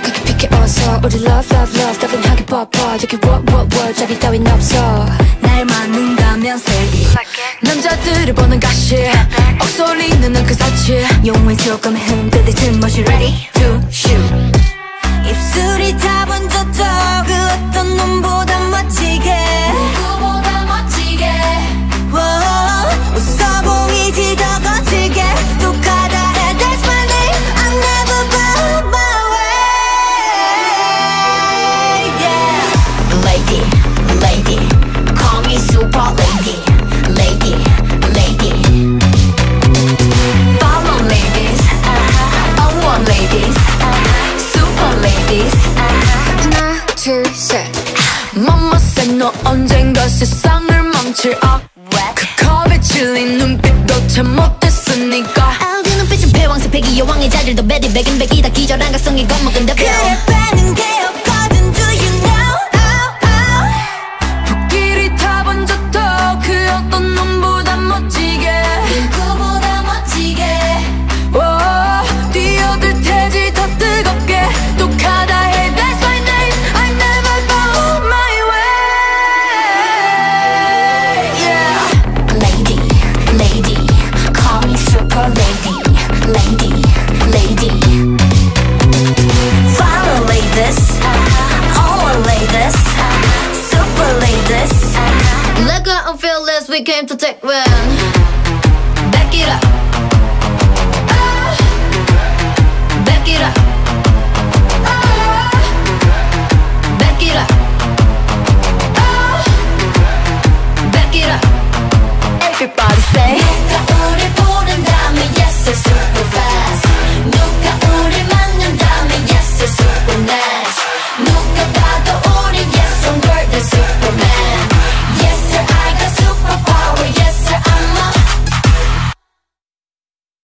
그렇게 픽해 어서. 우리 love love love. 따분하게 뻗뻗 저기 what what what. 자리 따윈 없어. 날 맞는다면 say 남자들을 보는 가시. 억소리는 난그 사치. 용의 조금 흔들리지 멋이 ready to shoot. 입술이 타본 언젠가 세상을 망칠 악그 컵에 질린 눈빛도 참 못했으니까. 아 그 눈빛은 패왕색 백이 여왕의 자질도 베디 백인 백이다. 기절한 각성이 겁먹은 데 그래 we came to take when Back it up.